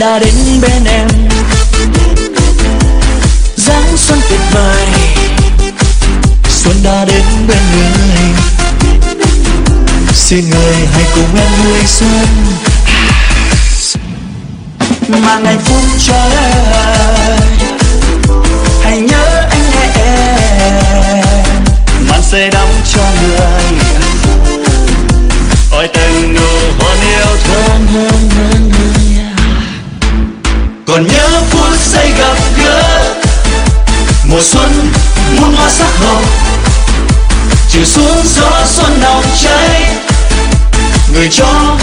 đã đến bên em. Dáng xuân tuyệt vời, xuân đã đến bên người. Xin người hãy cùng em vui xuân. Mà ngày phút chờ Rejoice.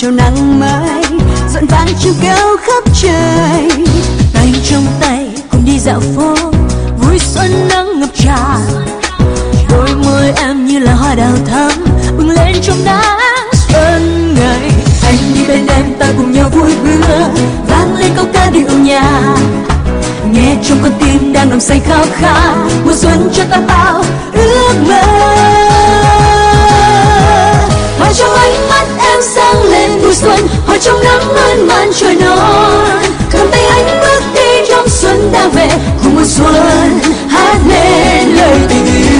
chào nắng mai rộn vang chiều kéo khắp trời. Tay trong tay cùng đi dạo phố, vui xuân nắng ngập tràn. Đôi môi em như là hoa đào thắm, bừng lên trong nắng xuân ngày anh đi bên em, ta cùng nhau vui bữa. Vang lên câu ca điệu nhà nghe trong con tim đang nồng say khao khát mùa xuân cho ta bao ước mơ. mùa xuân hòa trong nắng mơn man trời non cầm tay anh bước đi trong xuân đã về cùng mùa xuân hát lên lời tình yêu.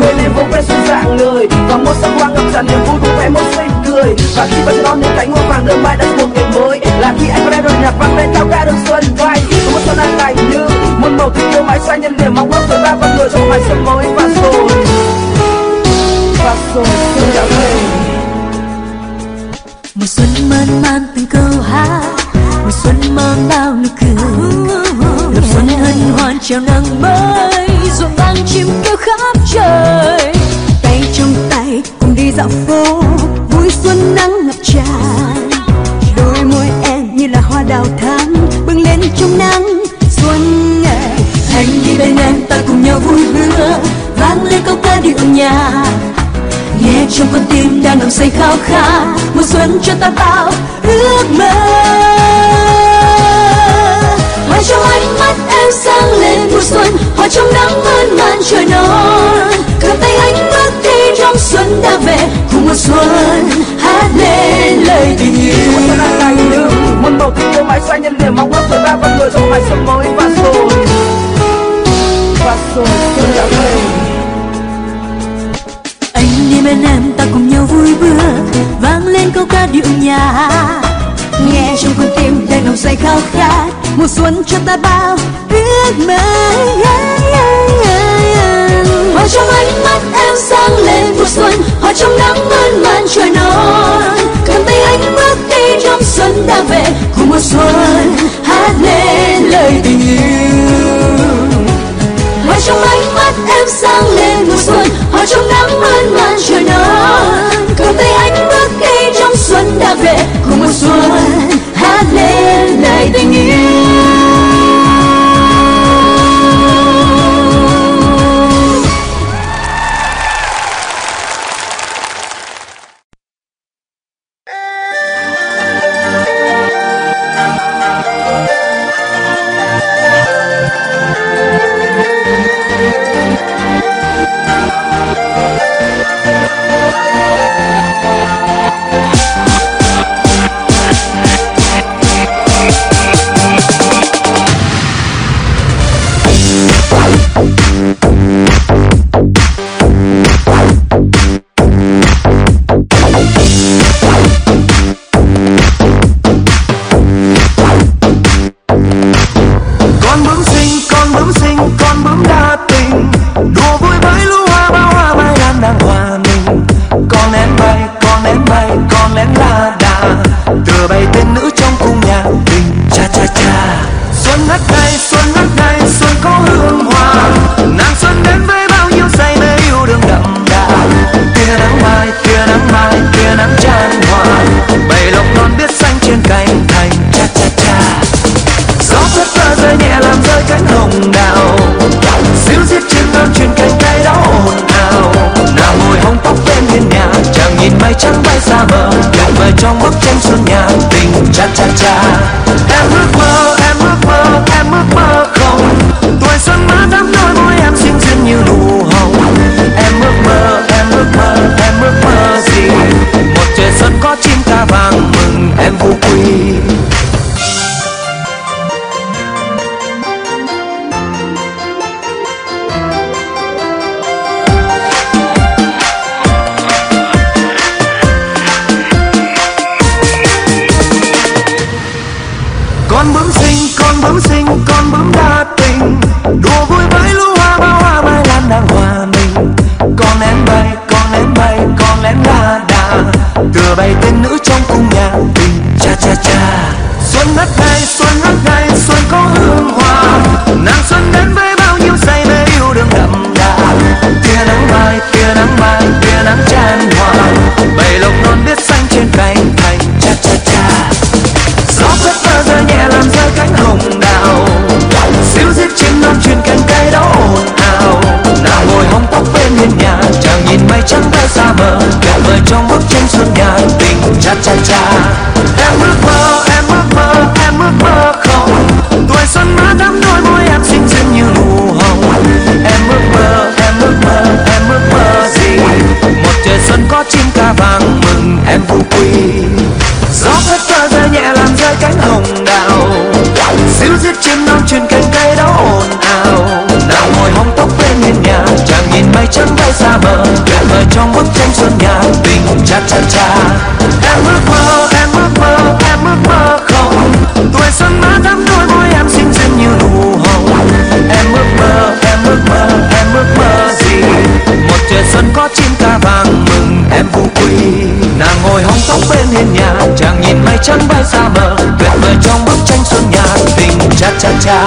Người lên bóng ve xuân dạng người và một sắc hoa ngập tràn niềm vui cùng vẽ một xanh cười và khi vẫn đón những cánh hoa vàng đơm mai đất một ngày mới là khi anh quen đôi nhạc vang lên cao ca đường xuân vai. Cùng một xuân an lành như muôn màu tình yêu mãi xanh nhân điểm mong ước tuổi ta vẫn người trong mai xuân mới và rồi. Và rồi xuân đã về mùa xuân mơn man từng câu hát, mùa xuân mang bao nụ cười. Lập xuân hân hoan chào nắng mới, ruộng vang chim kêu khắp trời. Tay trong tay cùng đi dạo phố, vui xuân nắng ngập tràn. Đôi môi em như là hoa đào thắm, bừng lên trong nắng xuân ngày anh đi bên em, ta cùng nhau vui bữa, vang lên câu ca điệu nhạc nghe trong con tim đang nồng say khao khát, mùa xuân cho ta bao ước mơ. Hoa trong ánh mắt em sáng lên mùa xuân, hoa trong nắng mơn man trời non. Cầm tay anh bước đi trong xuân đã về, cùng mùa xuân. Hát lên lời tình yêu xuân đang ngày một bầu tình yêu mãi xanh nhân niềm mong ước tuổi ta vẫn người trong mãi xuân mới và rồi và rồi anh bên em ta cùng nhau vui bữa, vang lên câu ca điệu nhạc. Nghe trong con tim đang nồng say khao khát, mùa xuân cho ta bao ước mơ. Hoa trong ánh mắt em sáng lên mùa xuân hoa trong nắng mơn man trời non. Cầm tay anh bước đi trong xuân đã về, cùng mùa xuân hát lên lời tình yêu. Hoa trong ánh mắt em sáng lên mùa xuân hoa trong nắng mơn man trời non cầm tay anh bước đi trong xuân đã về. Cùng mùa xuân hát lên lời tình yêu. Trong nhà tình cha cha cha em ước mơ em ước mơ em ước mơ không tuổi xuân má đắm đôi môi em xinh xinh như nụ hồng em ước mơ em ước mơ em ước mơ gì một trời xuân có chim ca vàng mừng em vui quy gió phất phơ rơi nhẹ làm rơi cánh hồng đào xíu xiết chim non truyền cánh cây đó ồn ào nào ngồi hóng tóc bên hiên nhà chàng nhìn mây trắng bay xa mờ tuyệt vời trong bức tranh xuân nhà cha cha cha. Em ước mơ, em ước mơ, em ước mơ không. Tuổi xuân má thắm đôi môi em xinh xinh như nụ hồng. Em ước mơ, em ước mơ, em ước mơ gì? Một trời xuân có chim ca vàng mừng, em vui nàng ngồi hóng tóc bên hiên nhà, chàng nhìn mây trắng bay xa mờ tuyệt vời trong bức tranh xuân nhà tình, cha cha cha.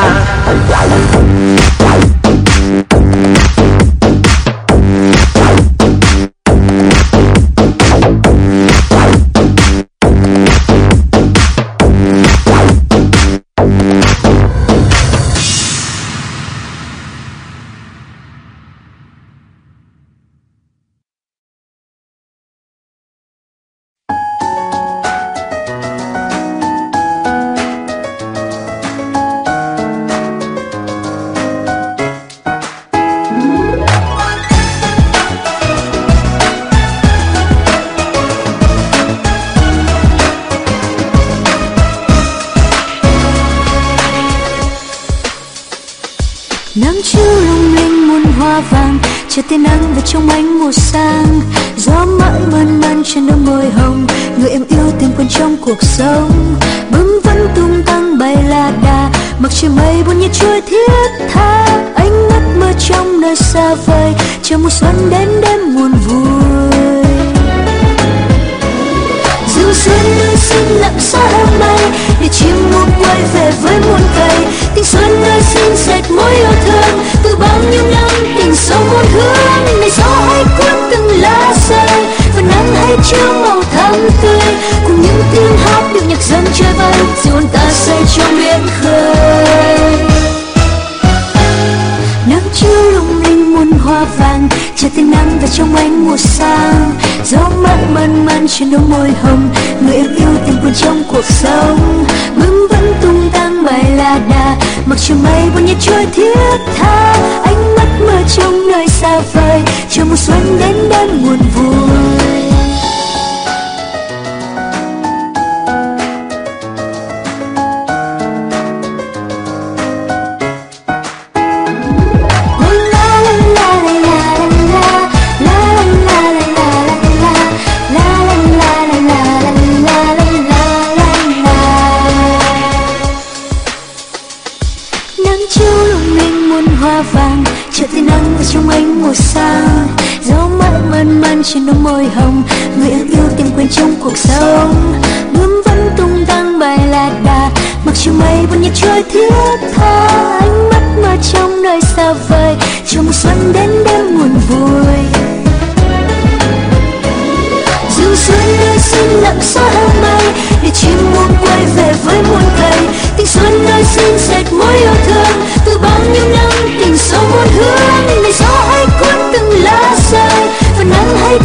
Trên đôi môi hồng, người em yêu tìm quên trong cuộc sống. Bướm vẫn tung tăng bài la đà, mặc cho mây buồn nhẹ trôi thiết tha. Ánh mắt mơ trong nơi xa vời, chờ mùa xuân đến đón buồn vui. Trên đôi môi hồng. Người yêu yêu tìm quên trong cuộc sống. Bướm vẫn tung tăng bài lạt đà. Mặc chiều mây buồn nhẹ trôi thiết tha, ánh mắt mơ trong nơi xa vời. Chờ mùa xuân đến đêm nguồn vui. Dù xuân nơi xin lặng xa hôm nay để chim muôn quay về với muôn cây tình xuân nơi xin dệt mối yêu thương, từ bao nhiêu năm tình sâu muôn hương.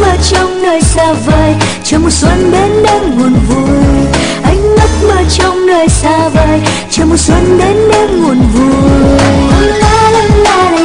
mơ trong nơi xa vời, chờ mùa xuân đến đêm buồn vui. Anh mắt mơ trong nơi xa vời, chờ mùa xuân đến đêm buồn vui. La la la la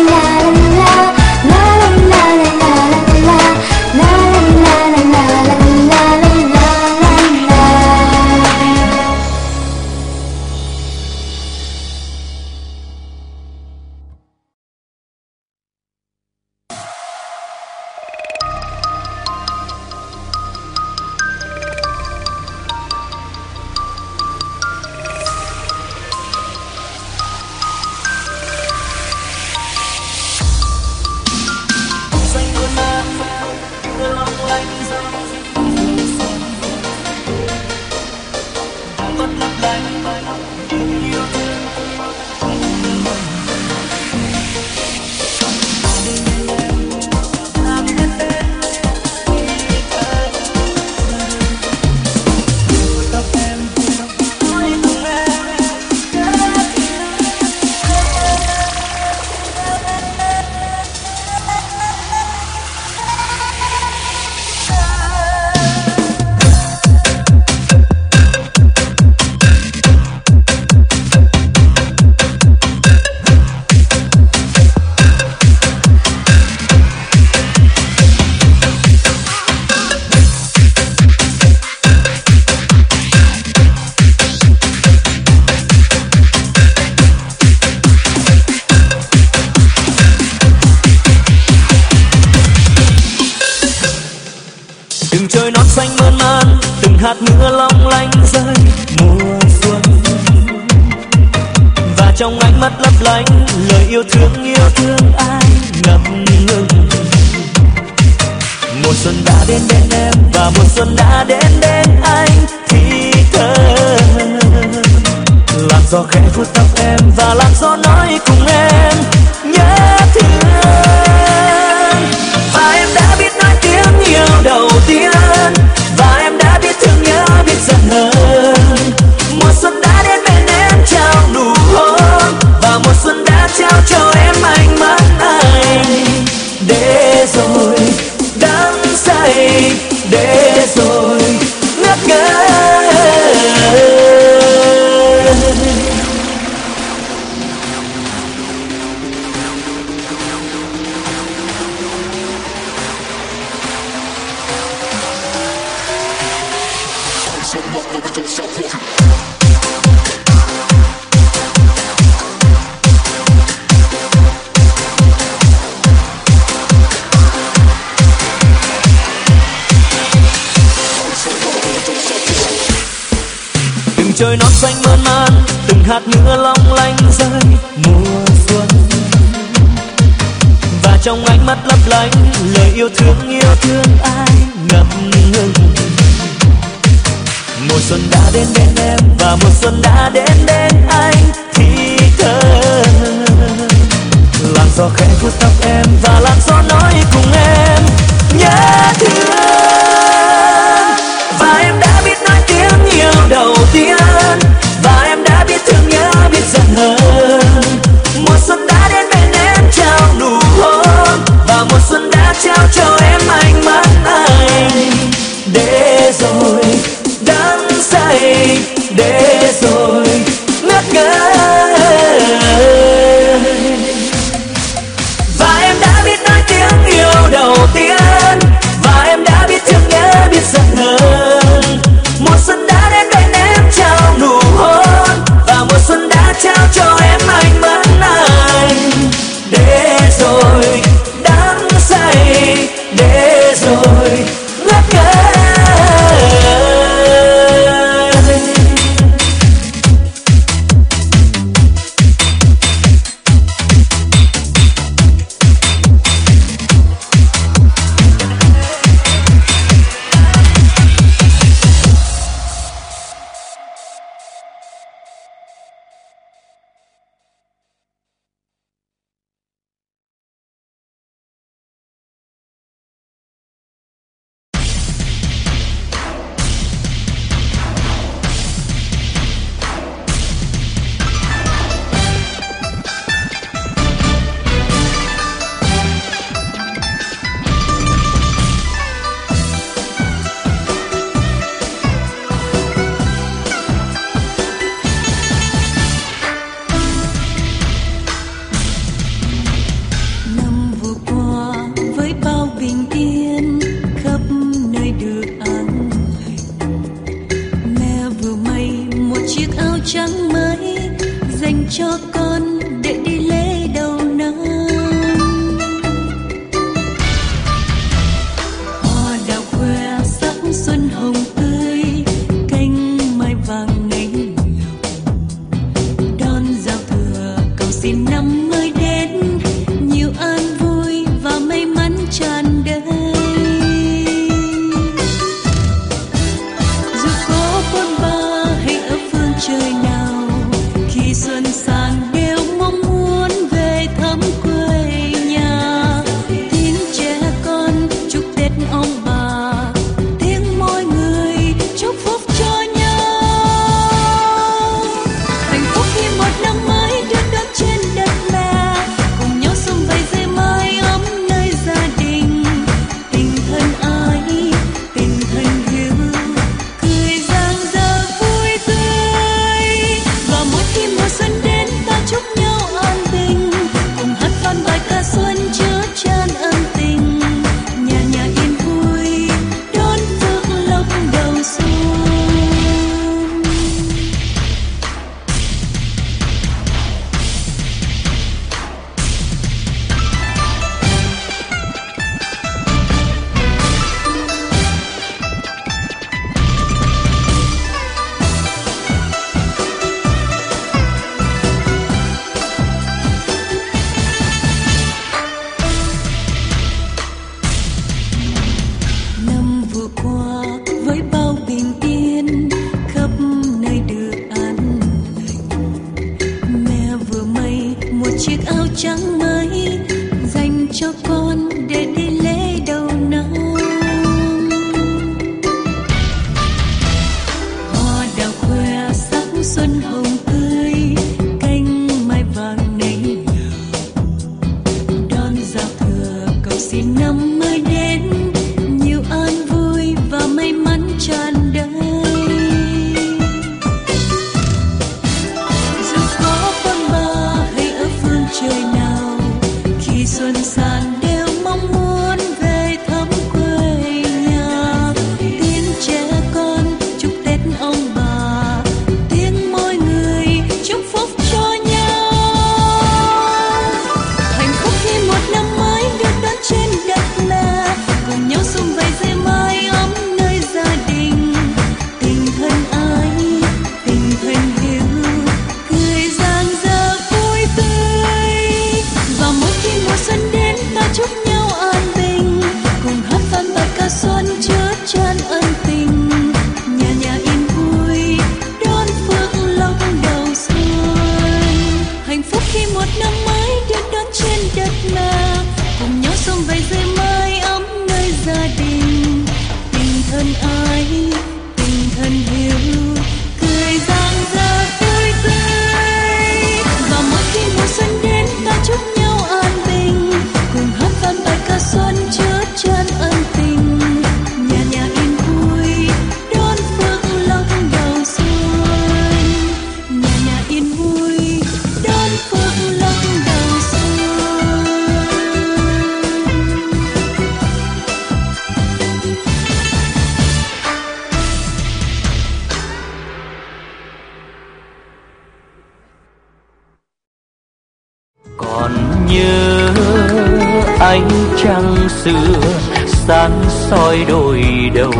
soi đôi đầu.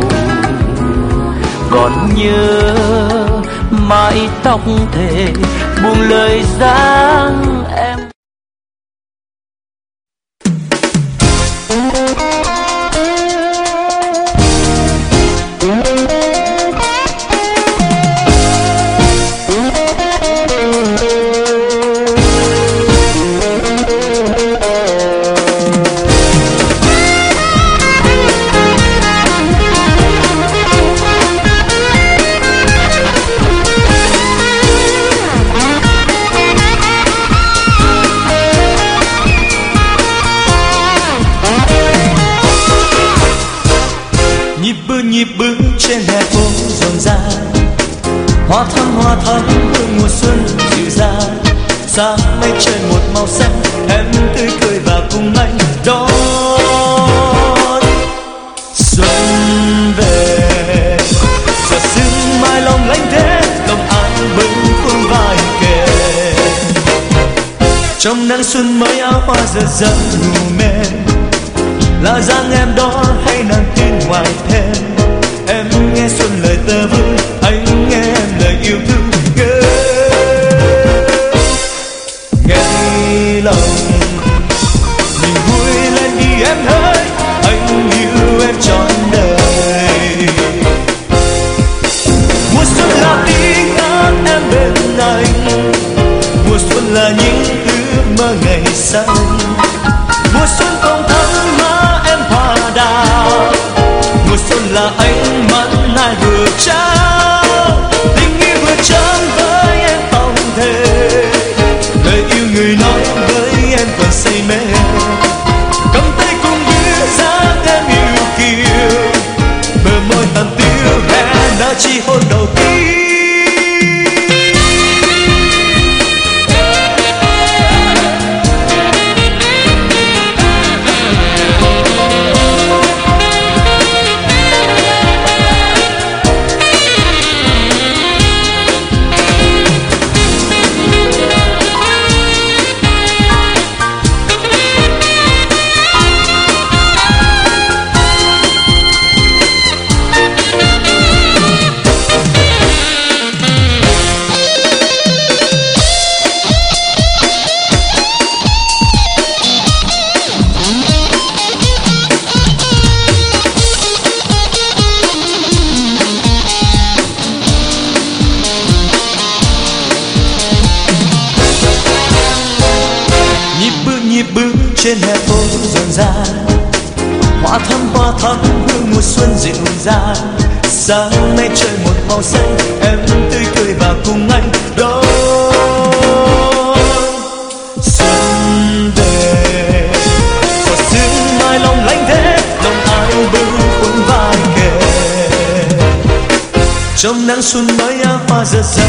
Còn nhớ mái tóc thề buông lời ra up todo dia. gian sáng nay trời một màu xanh, em tươi cười và cùng anh đón. Xuân về và xuân mai lòng lạnh thế, lòng ai bưng quấn vai kề. Trong nắng xuân mới áo hoa rực rỡ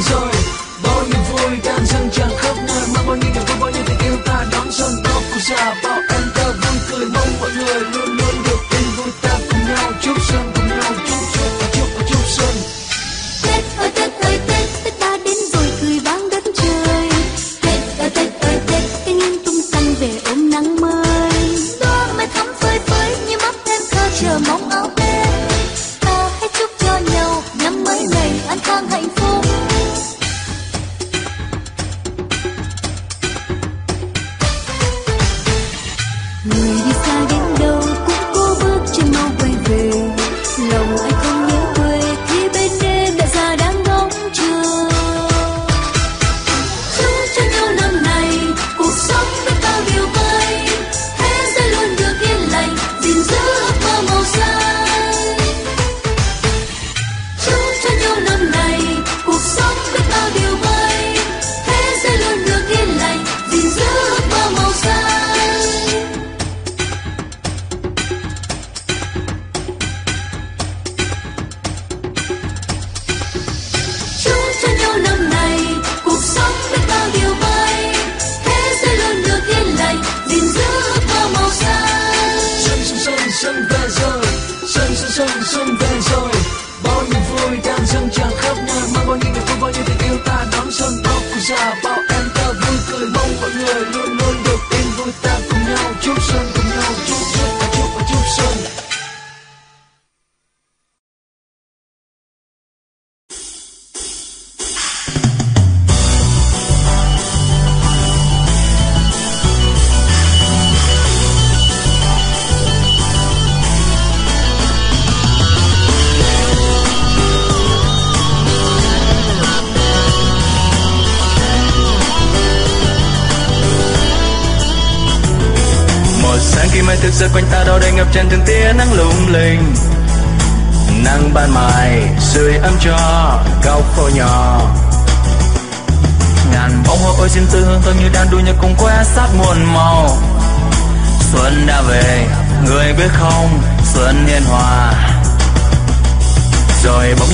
giờ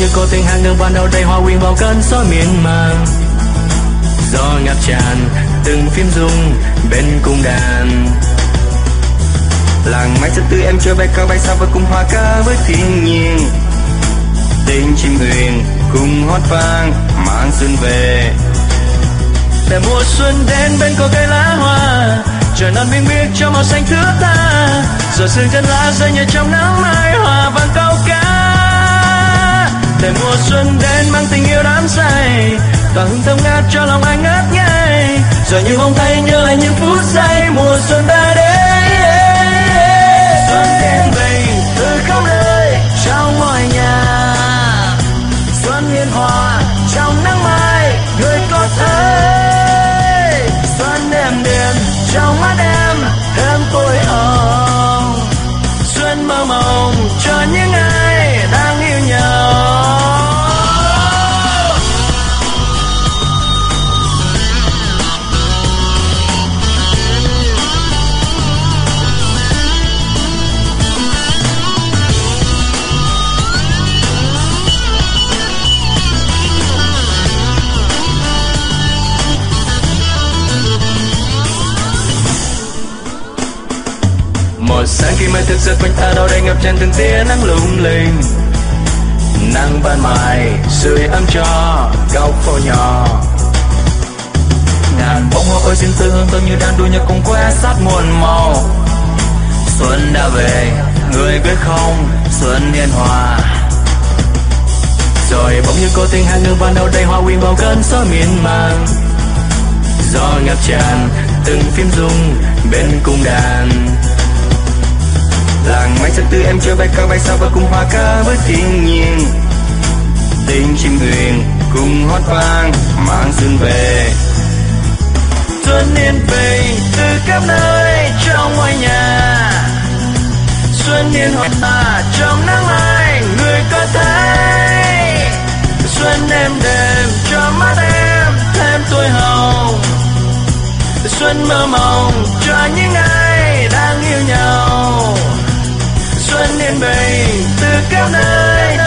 như cô tình hàng đường ban đầu đây hoa quyên vào cơn gió miên man. Gió ngập tràn từng phim rung bên cung đàn. Làng mai rất tươi em chơi bay cao bay xa và cùng hòa ca với thiên nhiên. Tiếng chim huyền cùng hót vang mang xuân về. Để mùa xuân đến bên có cây lá hoa, trời non biếc biếc cho màu xanh thứ tha. Rồi sương chân lá rơi nhẹ trong nắng mai hòa vang cao để mùa xuân đến mang tình yêu đắm say, và hương thơm ngát cho lòng anh ngất ngây. Rồi như mong thay nhớ lại những phút giây, mùa xuân đã đến. Mê thực sự quanh ta đâu đây ngập tràn từng tia nắng lung linh. Nắng ban mai, sưởi ấm cho góc phố nhỏ. Ngàn bông hoa ôi xin tư hương thơm như đang đua nhau cùng que sát muôn màu. Xuân đã về, người biết không? Xuân niên hòa. Rồi bỗng như cô tình hàng ngưng ban đầu đây hoa quyên vào cơn gió miên man. Do ngập tràn từng phim rung bên cung đàn làng mai rất tư em chơi bay cao, bay sao và cùng hòa ca với thiên nhiên. Tiếng chim huyền cùng hót vang, mang xuân về. Xuân yên bình từ khắp nơi trong ngôi nhà. Xuân yên hòa trong nắng mai, người có thấy. Xuân đêm đêm cho mắt em, thêm tuổi hồng. Xuân mơ mộng cho những ai đang yêu nhau xuân yên bình từ các nơi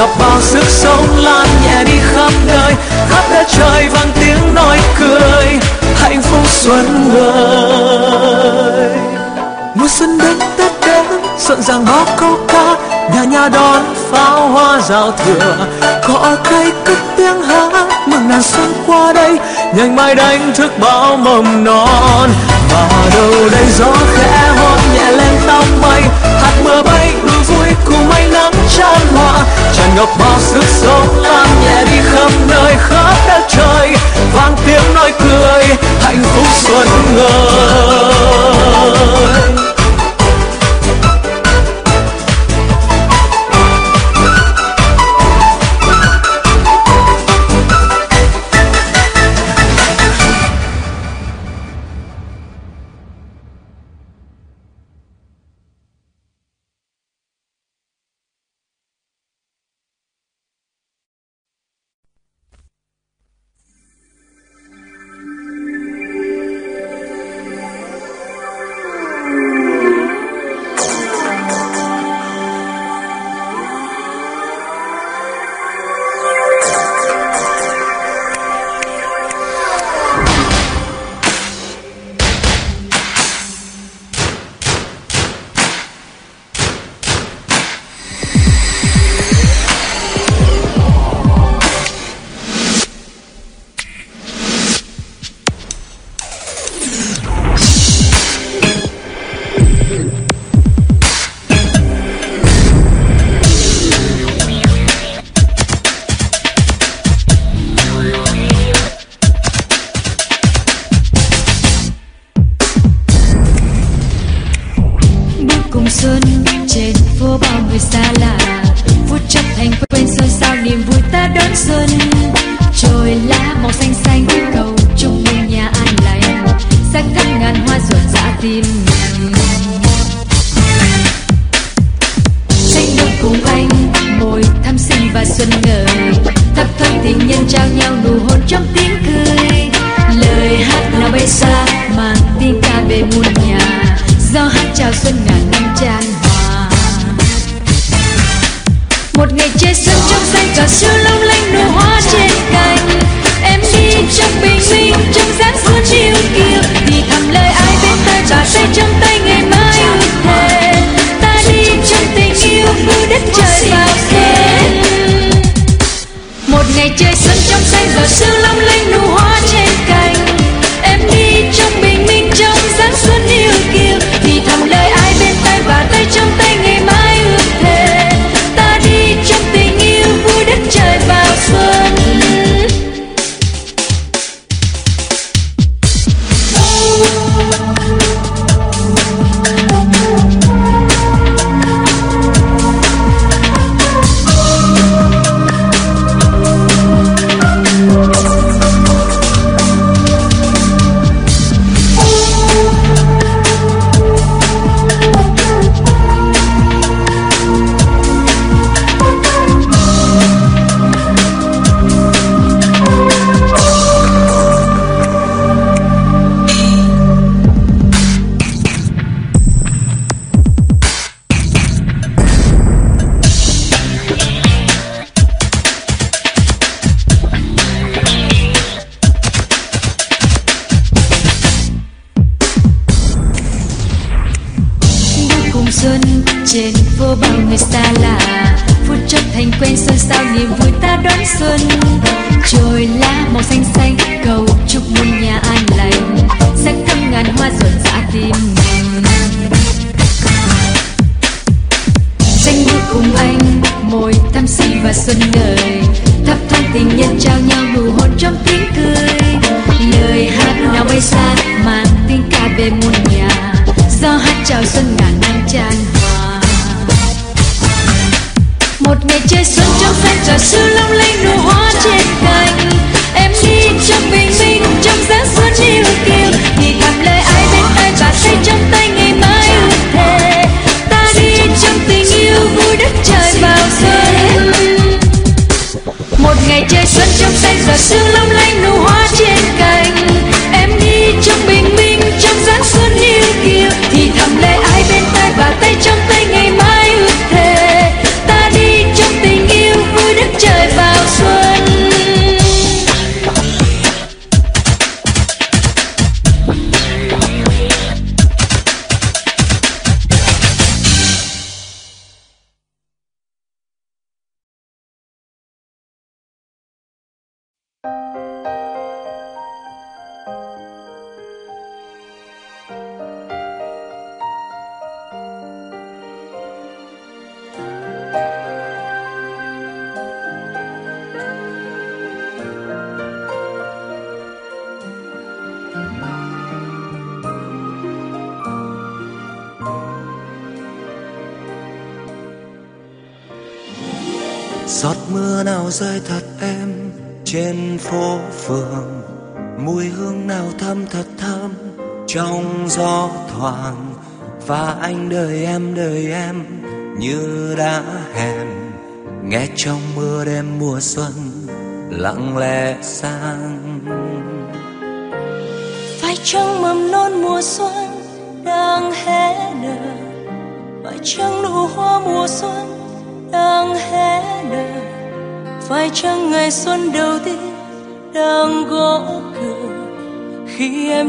ngập bao sức sống lan nhẹ đi khắp nơi. Khắp đất trời vang tiếng nói cười. Hạnh phúc xuân ơi. Mùa xuân đến tết đến, rộn ràng bao câu ca. Nhà nhà đón pháo hoa rào thừa. Cỏ cây cất tiếng hát, mừng làn xuân qua đây. Nhanh mai đánh thức bao mầm non. Và đâu đây gió khẽ hót nhẹ lên tóc mây. Hạt mưa bay tràn ngập bao sức sống lan nhẹ đi khắp nơi khắp đất trời. Vang tiếng nói cười, hạnh phúc xuân xanh bước cùng anh, môi thắm si và xuân đời. Thắp than tình nhân trao nhau nụ hôn trong tiếng cười. Lời hát nào bay xa mang tiếng ca về muôn nhà. Do hát chào xuân ngàn năm tràn hòa. Một ngày chơi xuân trong xanh trò sư long lanh nụ hoa trên cao should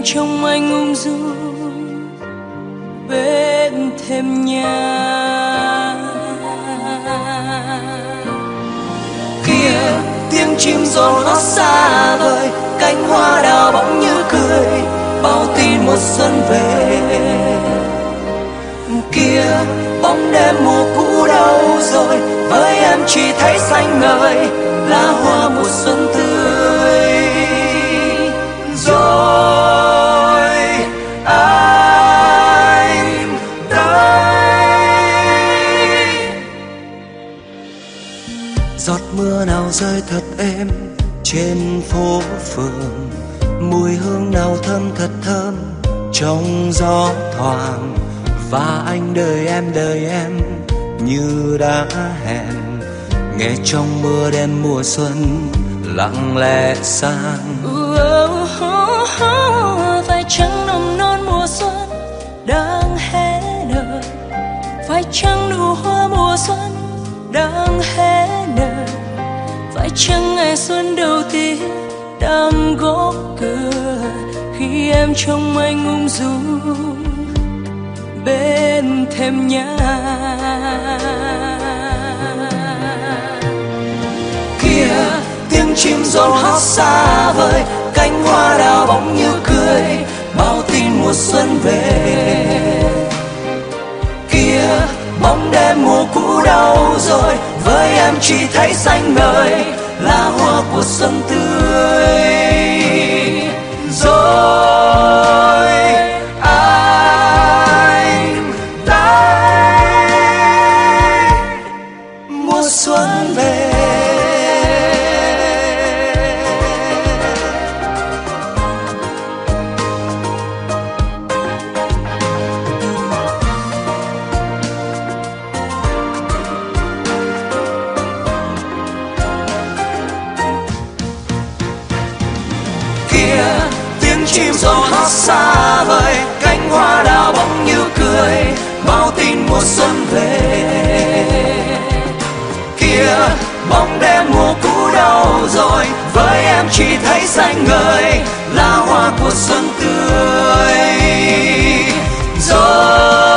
trong anh ung dung, bên thêm nhà. Kia tiếng chim rộn nó xa vời, cánh hoa đào bỗng như cười bao tin một xuân về. Kia bóng đêm mùa cũ đâu rồi, với em chỉ thấy xanh ngời lá hoa mùa xuân tươi. Nào rơi thật êm trên phố phường. Mùi hương nào thơm thật thơm trong gió thoảng. Và anh đợi em đợi em như đã hẹn. Nghe trong mưa đêm mùa xuân lặng lẽ sang. Phải chăng nồng non mùa xuân đang hé nở. Phải chăng nụ hoa mùa xuân đang hé phải chăng ngày xuân đầu tiên đang gõ cửa khi em trong anh ung dung bên thềm nhà? Kia tiếng chim rộn hót xa vời, cánh hoa đào bóng như cười, bao tin mùa xuân về. Em mùa cũ đâu rồi, với em chỉ thấy xanh ngời là hoa của xuân tươi. Rồi mùa xuân về. Kia, bóng đêm mùa cũ đâu rồi, với em chỉ thấy xanh ngời là hoa của xuân tươi. Rồi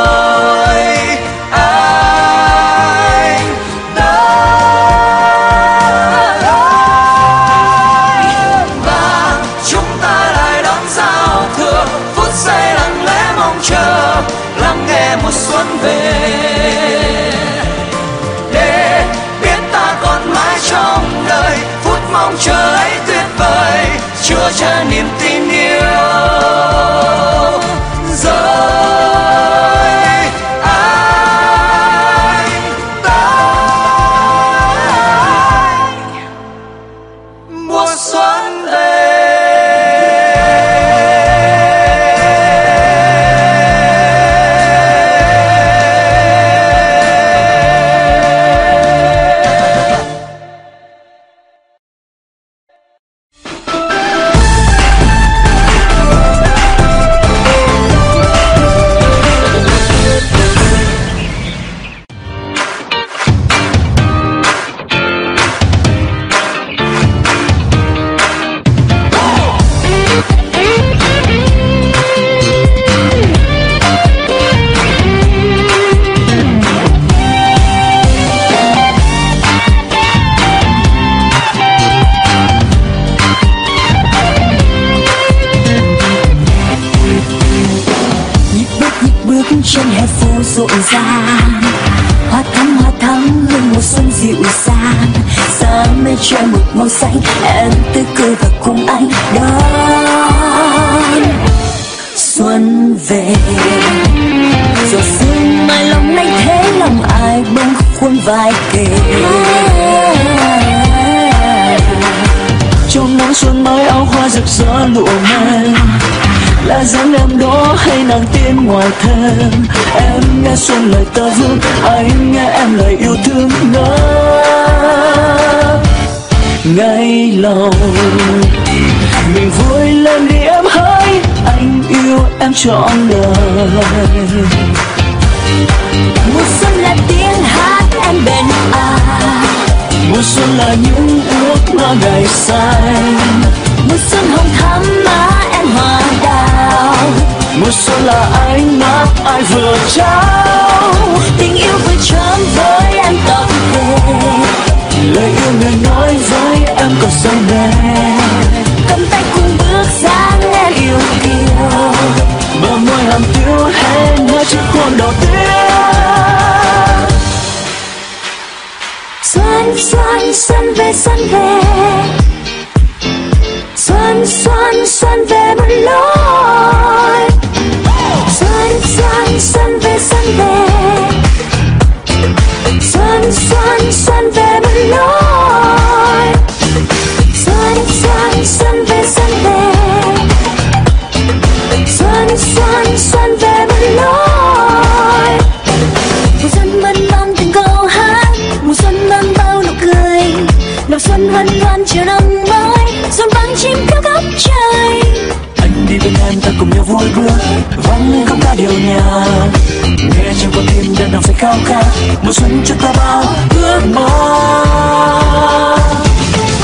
mùa xuân cho ta bao ước mong.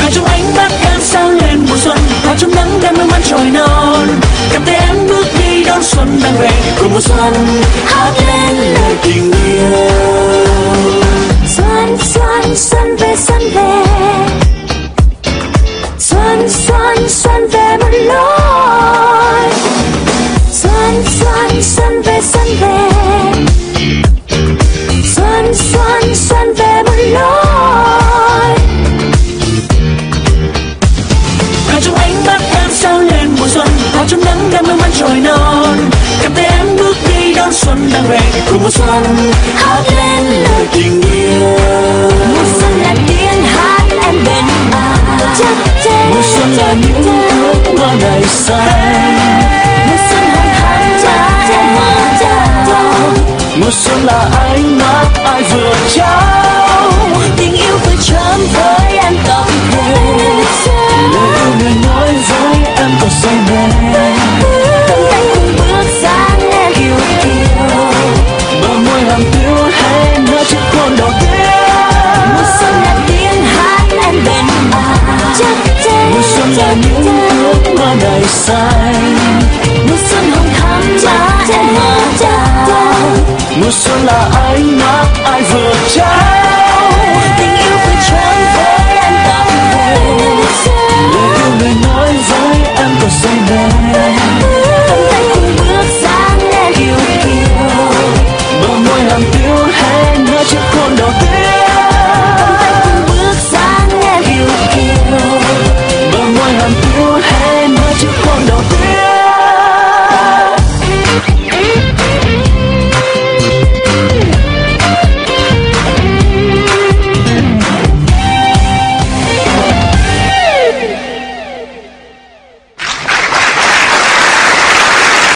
Và trong ánh mắt em sáng lên mùa xuân, và trong nắng đang may mắn trời non. Cảm thấy em bước đi đón xuân đang về cùng mùa xuân.